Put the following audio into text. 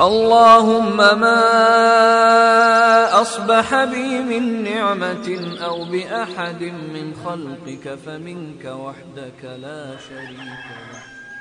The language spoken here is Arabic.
اللهم ما أصبح بي من نعمة أو بأحد من خلقك فمنك وحدك لا شريك لك